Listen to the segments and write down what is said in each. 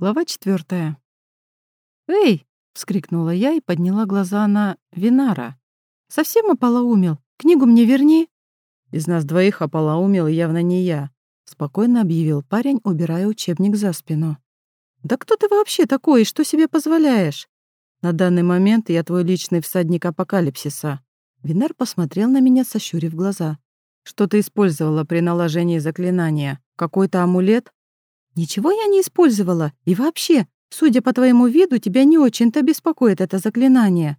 Глава четвертая. «Эй!» — вскрикнула я и подняла глаза на Винара. «Совсем ополоумел? Книгу мне верни!» «Из нас двоих ополоумел явно не я», — спокойно объявил парень, убирая учебник за спину. «Да кто ты вообще такой и что себе позволяешь?» «На данный момент я твой личный всадник апокалипсиса». Винар посмотрел на меня, сощурив глаза. «Что ты использовала при наложении заклинания? Какой-то амулет?» «Ничего я не использовала. И вообще, судя по твоему виду, тебя не очень-то беспокоит это заклинание».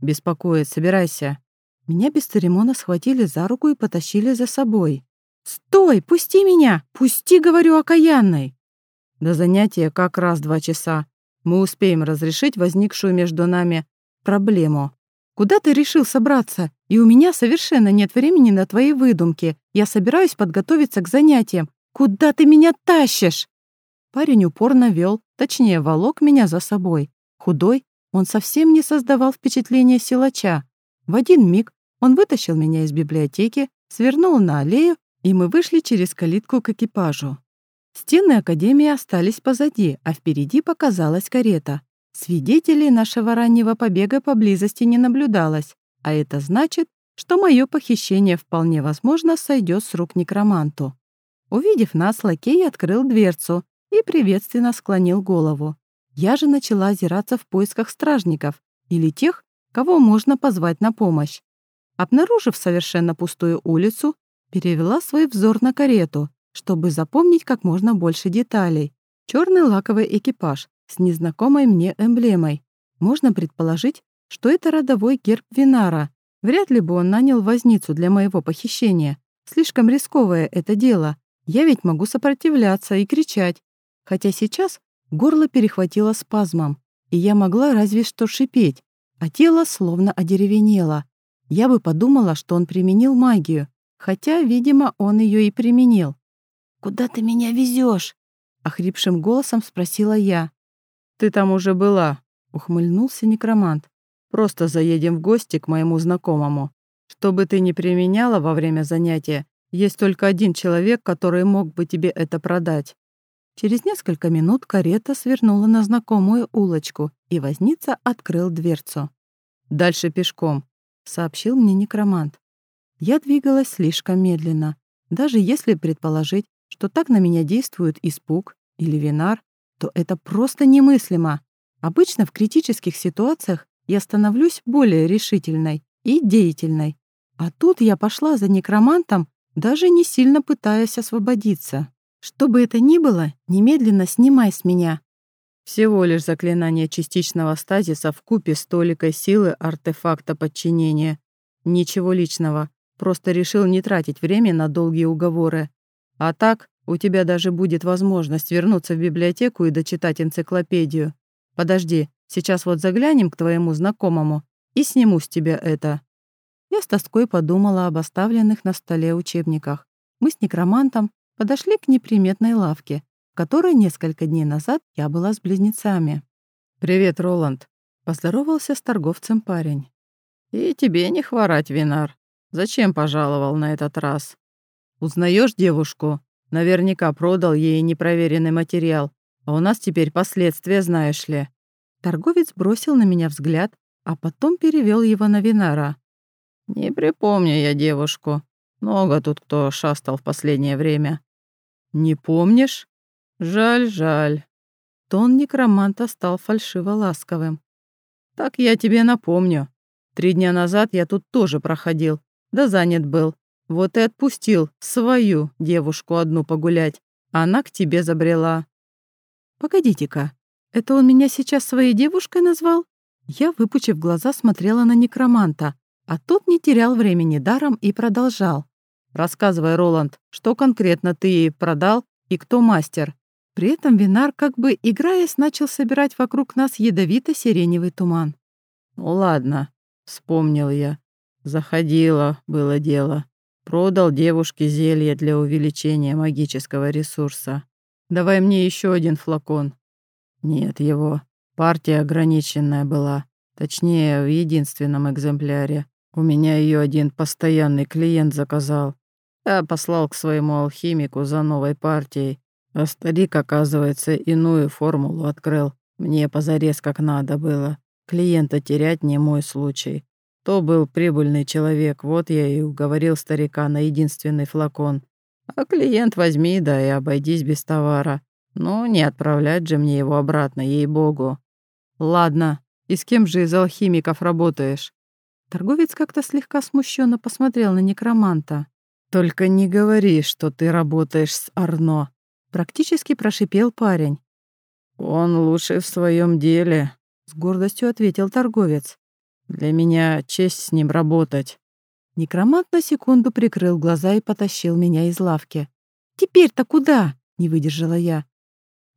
«Беспокоит. Собирайся». Меня без церемона схватили за руку и потащили за собой. «Стой! Пусти меня! Пусти, говорю, окаянной!» До занятия как раз два часа. Мы успеем разрешить возникшую между нами проблему. Куда ты решил собраться? И у меня совершенно нет времени на твои выдумки. Я собираюсь подготовиться к занятиям. Куда ты меня тащишь?» Парень упорно вел, точнее, волок меня за собой. Худой, он совсем не создавал впечатления силача. В один миг он вытащил меня из библиотеки, свернул на аллею, и мы вышли через калитку к экипажу. Стены Академии остались позади, а впереди показалась карета. Свидетелей нашего раннего побега поблизости не наблюдалось, а это значит, что мое похищение вполне возможно сойдет с рук некроманту. Увидев нас, лакей открыл дверцу и приветственно склонил голову. Я же начала озираться в поисках стражников или тех, кого можно позвать на помощь. Обнаружив совершенно пустую улицу, перевела свой взор на карету, чтобы запомнить как можно больше деталей. Черный лаковый экипаж с незнакомой мне эмблемой. Можно предположить, что это родовой герб Винара. Вряд ли бы он нанял возницу для моего похищения. Слишком рисковое это дело. Я ведь могу сопротивляться и кричать. Хотя сейчас горло перехватило спазмом, и я могла разве что шипеть, а тело словно одеревенело. Я бы подумала, что он применил магию, хотя, видимо, он ее и применил. «Куда ты меня везешь? охрипшим голосом спросила я. «Ты там уже была», — ухмыльнулся некромант. «Просто заедем в гости к моему знакомому. Что бы ты ни применяла во время занятия, есть только один человек, который мог бы тебе это продать». Через несколько минут карета свернула на знакомую улочку, и возница открыл дверцу. «Дальше пешком», — сообщил мне некромант. Я двигалась слишком медленно. Даже если предположить, что так на меня действует испуг или винар, то это просто немыслимо. Обычно в критических ситуациях я становлюсь более решительной и деятельной. А тут я пошла за некромантом, даже не сильно пытаясь освободиться. Что бы это ни было, немедленно снимай с меня. Всего лишь заклинание частичного стазиса в купе с толикой силы артефакта подчинения. Ничего личного, просто решил не тратить время на долгие уговоры. А так, у тебя даже будет возможность вернуться в библиотеку и дочитать энциклопедию. Подожди, сейчас вот заглянем к твоему знакомому и сниму с тебя это. Я с тоской подумала об оставленных на столе учебниках. Мы с некромантом подошли к неприметной лавке, в которой несколько дней назад я была с близнецами. «Привет, Роланд», — поздоровался с торговцем парень. «И тебе не хворать, Винар. Зачем пожаловал на этот раз? Узнаешь девушку? Наверняка продал ей непроверенный материал, а у нас теперь последствия, знаешь ли». Торговец бросил на меня взгляд, а потом перевел его на Винара. «Не припомню я девушку. Много тут кто шастал в последнее время». «Не помнишь? Жаль, жаль». Тон некроманта стал фальшиво-ласковым. «Так я тебе напомню. Три дня назад я тут тоже проходил, да занят был. Вот и отпустил свою девушку одну погулять. Она к тебе забрела». «Погодите-ка, это он меня сейчас своей девушкой назвал?» Я, выпучив глаза, смотрела на некроманта, а тот не терял времени даром и продолжал. «Рассказывай, Роланд, что конкретно ты ей продал и кто мастер?» При этом Винар, как бы играясь, начал собирать вокруг нас ядовито-сиреневый туман. «Ну ладно», — вспомнил я. «Заходило, было дело. Продал девушке зелье для увеличения магического ресурса. Давай мне еще один флакон». «Нет его. Партия ограниченная была. Точнее, в единственном экземпляре. У меня ее один постоянный клиент заказал. Я послал к своему алхимику за новой партией. А старик, оказывается, иную формулу открыл. Мне позарез как надо было. Клиента терять не мой случай. То был прибыльный человек, вот я и уговорил старика на единственный флакон. А клиент возьми, да и обойдись без товара. Ну, не отправлять же мне его обратно, ей-богу. Ладно, и с кем же из алхимиков работаешь? Торговец как-то слегка смущенно посмотрел на некроманта. «Только не говори, что ты работаешь с Арно», — практически прошипел парень. «Он лучший в своем деле», — с гордостью ответил торговец. «Для меня честь с ним работать». Некромант на секунду прикрыл глаза и потащил меня из лавки. «Теперь-то куда?» — не выдержала я.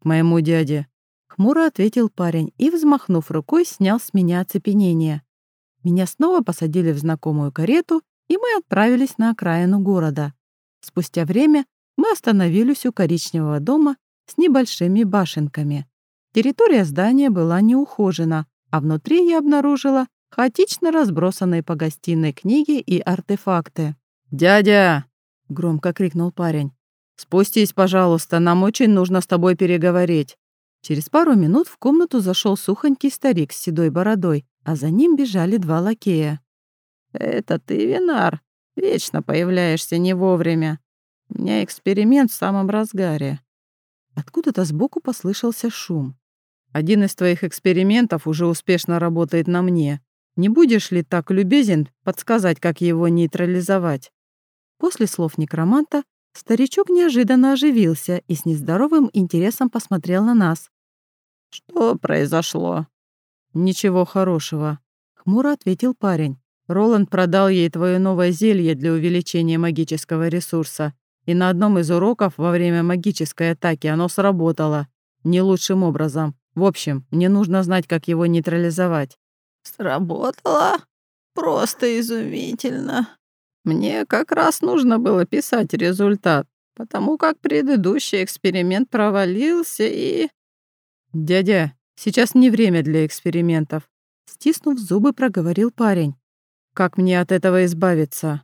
«К моему дяде», — хмуро ответил парень и, взмахнув рукой, снял с меня оцепенение. Меня снова посадили в знакомую карету, и мы отправились на окраину города. Спустя время мы остановились у коричневого дома с небольшими башенками. Территория здания была неухожена, а внутри я обнаружила хаотично разбросанные по гостиной книги и артефакты. «Дядя!» — громко крикнул парень. «Спустись, пожалуйста, нам очень нужно с тобой переговорить». Через пару минут в комнату зашел сухонький старик с седой бородой, а за ним бежали два лакея. «Это ты, Винар, вечно появляешься не вовремя. У меня эксперимент в самом разгаре». Откуда-то сбоку послышался шум. «Один из твоих экспериментов уже успешно работает на мне. Не будешь ли так любезен подсказать, как его нейтрализовать?» После слов некроманта старичок неожиданно оживился и с нездоровым интересом посмотрел на нас. «Что произошло?» «Ничего хорошего», — хмуро ответил парень. «Роланд продал ей твое новое зелье для увеличения магического ресурса, и на одном из уроков во время магической атаки оно сработало. Не лучшим образом. В общем, мне нужно знать, как его нейтрализовать. Сработало? Просто изумительно. Мне как раз нужно было писать результат, потому как предыдущий эксперимент провалился и... «Дядя, сейчас не время для экспериментов», — стиснув зубы, проговорил парень. «Как мне от этого избавиться?»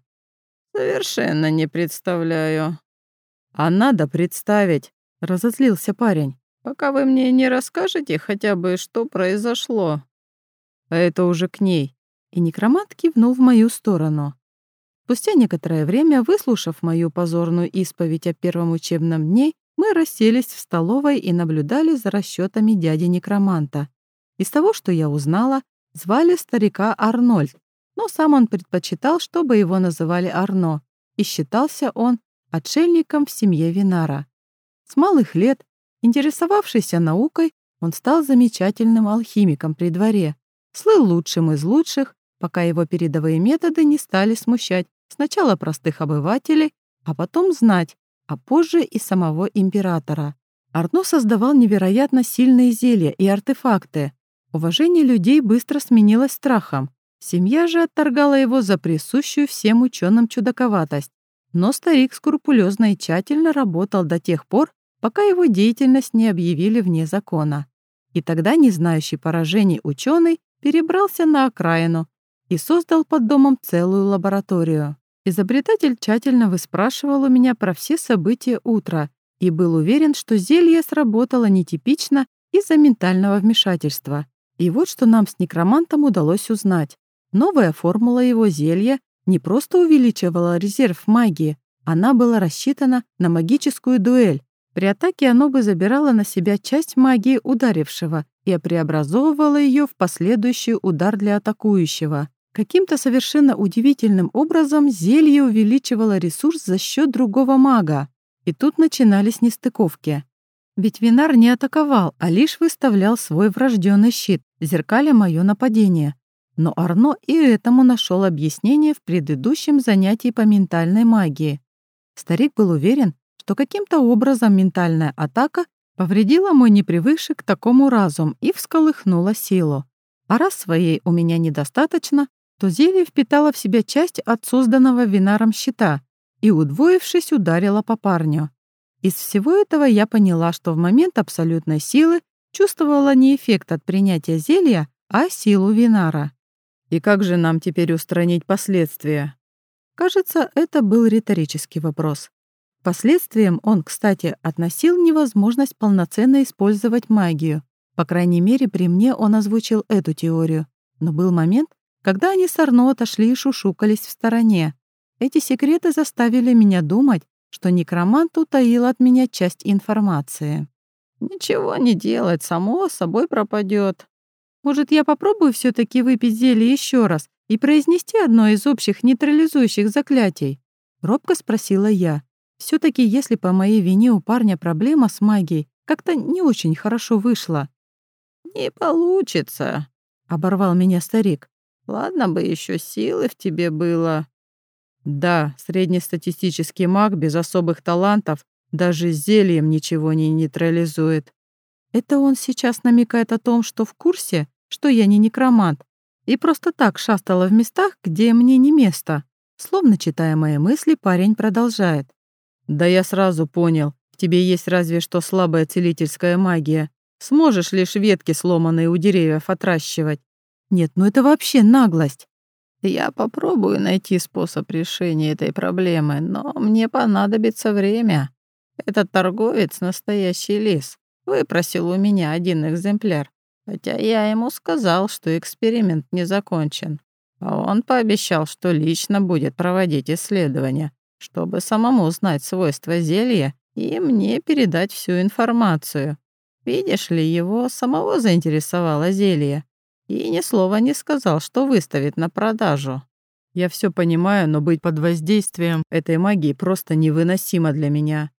«Совершенно не представляю». «А надо представить», — разозлился парень. «Пока вы мне не расскажете хотя бы, что произошло» а это уже к ней. И некромант кивнул в мою сторону. Спустя некоторое время, выслушав мою позорную исповедь о первом учебном дне, мы расселись в столовой и наблюдали за расчетами дяди некроманта. Из того, что я узнала, звали старика Арнольд, но сам он предпочитал, чтобы его называли Арно, и считался он отшельником в семье Винара. С малых лет, интересовавшийся наукой, он стал замечательным алхимиком при дворе, слыл лучшим из лучших, пока его передовые методы не стали смущать сначала простых обывателей, а потом знать, а позже и самого императора. Арно создавал невероятно сильные зелья и артефакты. Уважение людей быстро сменилось страхом. Семья же отторгала его за присущую всем ученым чудаковатость. Но старик скрупулезно и тщательно работал до тех пор, пока его деятельность не объявили вне закона. И тогда не знающий поражений ученый перебрался на окраину и создал под домом целую лабораторию. Изобретатель тщательно выспрашивал у меня про все события утра и был уверен, что зелье сработало нетипично из-за ментального вмешательства. И вот что нам с некромантом удалось узнать. Новая формула его зелья не просто увеличивала резерв магии, она была рассчитана на магическую дуэль. При атаке оно бы забирало на себя часть магии ударившего и преобразовывала ее в последующий удар для атакующего. Каким-то совершенно удивительным образом зелье увеличивало ресурс за счет другого мага. И тут начинались нестыковки. Ведь Винар не атаковал, а лишь выставлял свой врожденный щит, зеркаля мое нападение. Но Арно и этому нашел объяснение в предыдущем занятии по ментальной магии. Старик был уверен, что каким-то образом ментальная атака Повредила мой непривыкший к такому разум и всколыхнула силу. А раз своей у меня недостаточно, то зелье впитало в себя часть от созданного винаром щита и, удвоившись, ударило по парню. Из всего этого я поняла, что в момент абсолютной силы чувствовала не эффект от принятия зелья, а силу винара. И как же нам теперь устранить последствия? Кажется, это был риторический вопрос. Последствием он, кстати, относил невозможность полноценно использовать магию. По крайней мере, при мне он озвучил эту теорию. Но был момент, когда они с Арно отошли и шушукались в стороне. Эти секреты заставили меня думать, что некромант утаил от меня часть информации. «Ничего не делать, само собой пропадет. Может, я попробую все таки выпить зелье еще раз и произнести одно из общих нейтрализующих заклятий?» Робко спросила я. все таки если по моей вине у парня проблема с магией, как-то не очень хорошо вышло. «Не получится», — оборвал меня старик. «Ладно бы еще силы в тебе было». Да, среднестатистический маг без особых талантов даже зельем ничего не нейтрализует. Это он сейчас намекает о том, что в курсе, что я не некромант, и просто так шастала в местах, где мне не место. Словно читая мои мысли, парень продолжает. «Да я сразу понял, в тебе есть разве что слабая целительская магия. Сможешь лишь ветки, сломанные у деревьев, отращивать. Нет, ну это вообще наглость. Я попробую найти способ решения этой проблемы, но мне понадобится время. Этот торговец — настоящий лис. Выпросил у меня один экземпляр. Хотя я ему сказал, что эксперимент не закончен. А он пообещал, что лично будет проводить исследования, чтобы самому знать свойства зелья и мне передать всю информацию. Видишь ли, его самого заинтересовало зелье и ни слова не сказал, что выставит на продажу. Я все понимаю, но быть под воздействием этой магии просто невыносимо для меня.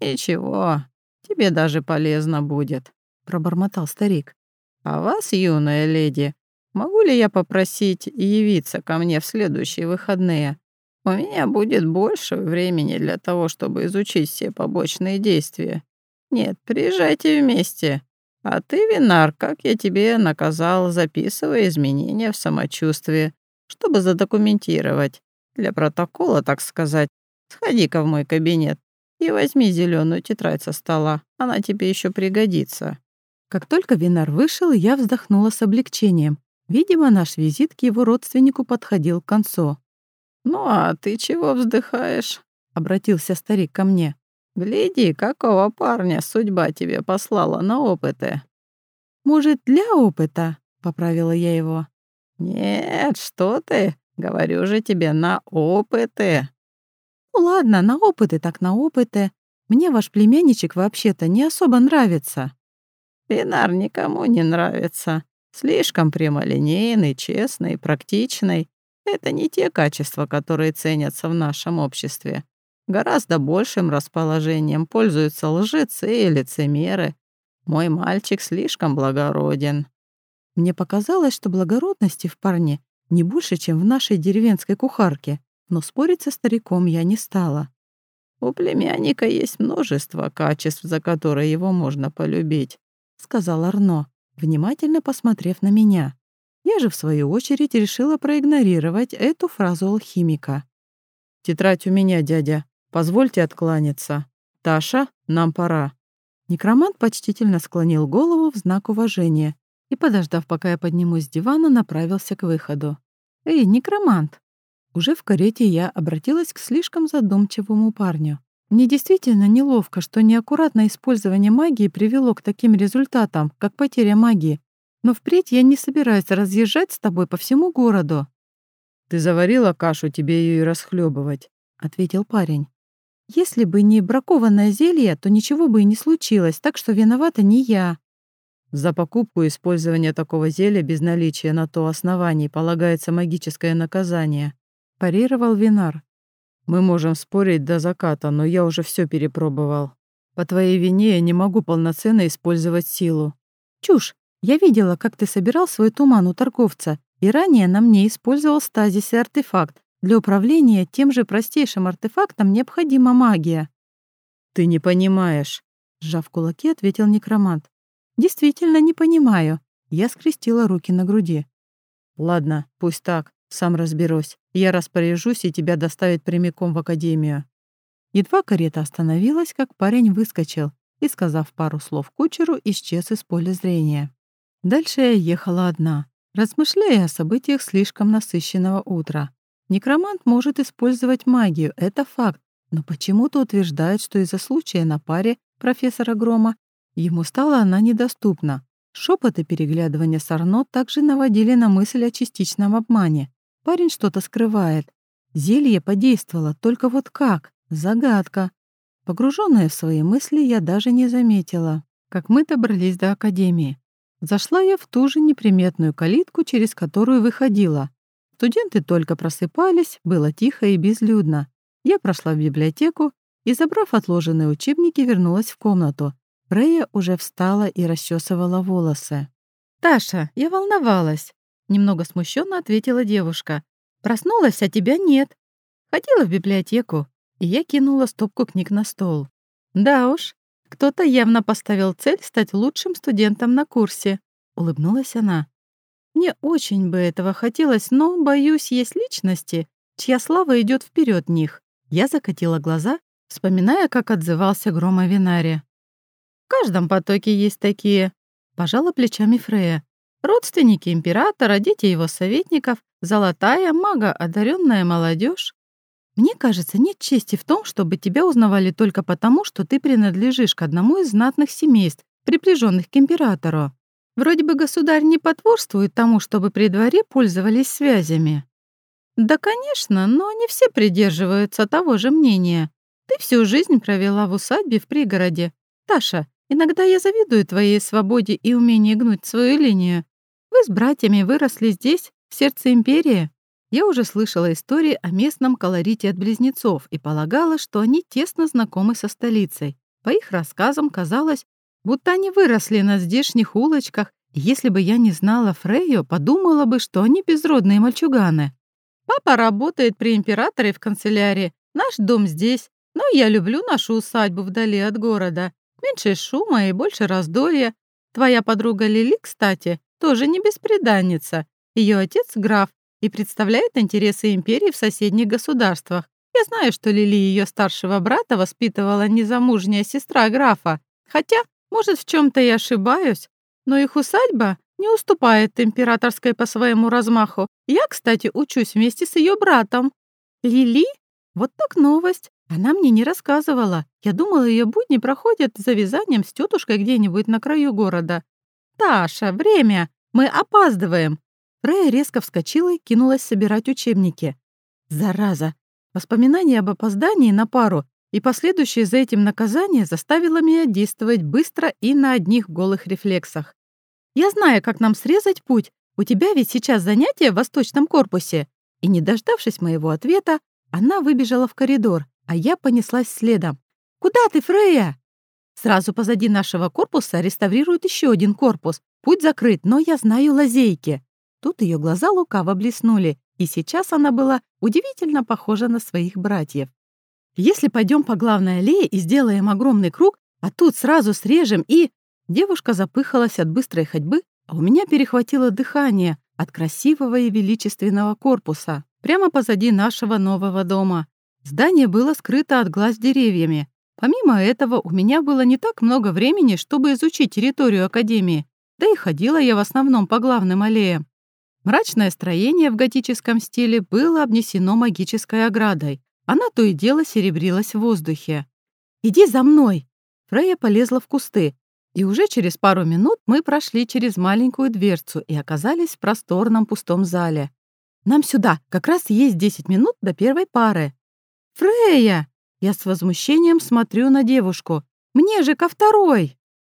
Ничего, тебе даже полезно будет, пробормотал старик. А вас, юная леди, могу ли я попросить явиться ко мне в следующие выходные? У меня будет больше времени для того, чтобы изучить все побочные действия. Нет, приезжайте вместе. А ты, Винар, как я тебе наказал, записывай изменения в самочувствии, чтобы задокументировать. Для протокола, так сказать. Сходи-ка в мой кабинет и возьми зеленую тетрадь со стола. Она тебе еще пригодится». Как только Винар вышел, я вздохнула с облегчением. Видимо, наш визит к его родственнику подходил к концу. «Ну а ты чего вздыхаешь?» — обратился старик ко мне. Гляди, какого парня судьба тебе послала на опыты. Может, для опыта? Поправила я его. Нет, что ты? Говорю же тебе, на опыты. Ну ладно, на опыты так на опыты. Мне ваш племянничек вообще-то не особо нравится. Пинар никому не нравится. Слишком прямолинейный, честный, практичный. Это не те качества, которые ценятся в нашем обществе. Гораздо большим расположением пользуются лжецы и лицемеры. Мой мальчик слишком благороден. Мне показалось, что благородности в парне не больше, чем в нашей деревенской кухарке, но спорить со стариком я не стала. «У племянника есть множество качеств, за которые его можно полюбить», — сказал Арно, внимательно посмотрев на меня. Я же, в свою очередь, решила проигнорировать эту фразу алхимика. «Тетрадь у меня, дядя», Позвольте откланяться. Таша, нам пора». Некромант почтительно склонил голову в знак уважения и, подождав, пока я поднимусь с дивана, направился к выходу. «Эй, некромант!» Уже в карете я обратилась к слишком задумчивому парню. Мне действительно неловко, что неаккуратное использование магии привело к таким результатам, как потеря магии. Но впредь я не собираюсь разъезжать с тобой по всему городу. «Ты заварила кашу, тебе ее и расхлебывать, ответил парень. Если бы не бракованное зелье, то ничего бы и не случилось, так что виновата не я. За покупку и использование такого зелья без наличия на то оснований полагается магическое наказание. Парировал Винар. Мы можем спорить до заката, но я уже все перепробовал. По твоей вине я не могу полноценно использовать силу. Чушь. Я видела, как ты собирал свой туман у торговца, и ранее на мне использовал стазис и артефакт, для управления тем же простейшим артефактом необходима магия. «Ты не понимаешь», — сжав кулаки, ответил некромант. «Действительно не понимаю». Я скрестила руки на груди. «Ладно, пусть так, сам разберусь. Я распоряжусь, и тебя доставят прямиком в академию». Едва карета остановилась, как парень выскочил и, сказав пару слов кучеру, исчез из поля зрения. Дальше я ехала одна, размышляя о событиях слишком насыщенного утра. Некромант может использовать магию, это факт, но почему-то утверждает, что из-за случая на паре профессора Грома ему стала она недоступна. Шепот и переглядывание с Арно также наводили на мысль о частичном обмане. Парень что-то скрывает. Зелье подействовало, только вот как? Загадка. Погруженная в свои мысли, я даже не заметила, как мы добрались до академии. Зашла я в ту же неприметную калитку, через которую выходила. Студенты только просыпались, было тихо и безлюдно. Я прошла в библиотеку и, забрав отложенные учебники, вернулась в комнату. Фрея уже встала и расчесывала волосы. «Таша, я волновалась», — немного смущенно ответила девушка. «Проснулась, а тебя нет. Ходила в библиотеку, и я кинула стопку книг на стол. Да уж, кто-то явно поставил цель стать лучшим студентом на курсе», — улыбнулась она. «Мне очень бы этого хотелось, но, боюсь, есть личности, чья слава идет вперед них». Я закатила глаза, вспоминая, как отзывался Грома Винари. В каждом потоке есть такие. Пожала плечами Фрея. Родственники императора, дети его советников, золотая, мага, одаренная молодежь. Мне кажется, нет чести в том, чтобы тебя узнавали только потому, что ты принадлежишь к одному из знатных семейств, приближенных к императору. Вроде бы государь не потворствует тому, чтобы при дворе пользовались связями. Да, конечно, но не все придерживаются того же мнения. Ты всю жизнь провела в усадьбе в пригороде. Таша, Иногда я завидую твоей свободе и умению гнуть свою линию. Вы с братьями выросли здесь, в сердце империи. Я уже слышала истории о местном колорите от близнецов и полагала, что они тесно знакомы со столицей. По их рассказам казалось, будто они выросли на здешних улочках, и если бы я не знала Фрейю, подумала бы, что они безродные мальчуганы. Папа работает при императоре в канцелярии, наш дом здесь, но я люблю нашу усадьбу вдали от города. Меньше шума и больше раздолья. Твоя подруга Лили, кстати, тоже не беспреданница. Ее отец — граф и представляет интересы империи в соседних государствах. Я знаю, что Лили ее старшего брата воспитывала незамужняя сестра графа. Хотя, может, в чем то я ошибаюсь, но их усадьба не уступает императорской по своему размаху. Я, кстати, учусь вместе с ее братом. Лили? Вот так новость. Она мне не рассказывала. Я думала, ее будни проходят за вязанием с тетушкой где-нибудь на краю города. «Таша, время! Мы опаздываем!» Фрея резко вскочила и кинулась собирать учебники. «Зараза!» Воспоминание об опоздании на пару и последующее за этим наказание заставило меня действовать быстро и на одних голых рефлексах. «Я знаю, как нам срезать путь. У тебя ведь сейчас занятие в восточном корпусе». И, не дождавшись моего ответа, она выбежала в коридор, а я понеслась следом. «Куда ты, Фрея?» Сразу позади нашего корпуса реставрируют еще один корпус. Путь закрыт, но я знаю лазейки. Тут ее глаза лукаво блеснули, и сейчас она была удивительно похожа на своих братьев. Если пойдем по главной аллее и сделаем огромный круг, а тут сразу срежем и... Девушка запыхалась от быстрой ходьбы, а у меня перехватило дыхание от красивого и величественного корпуса прямо позади нашего нового дома. Здание было скрыто от глаз деревьями. Помимо этого, у меня было не так много времени, чтобы изучить территорию Академии, да и ходила я в основном по главным аллеям. Мрачное строение в готическом стиле было обнесено магической оградой. Она то и дело серебрилась в воздухе. «Иди за мной!» Фрея полезла в кусты, и уже через пару минут мы прошли через маленькую дверцу и оказались в просторном пустом зале. «Нам сюда, как раз есть 10 минут до первой пары». «Фрея!» Я с возмущением смотрю на девушку. «Мне же ко второй!»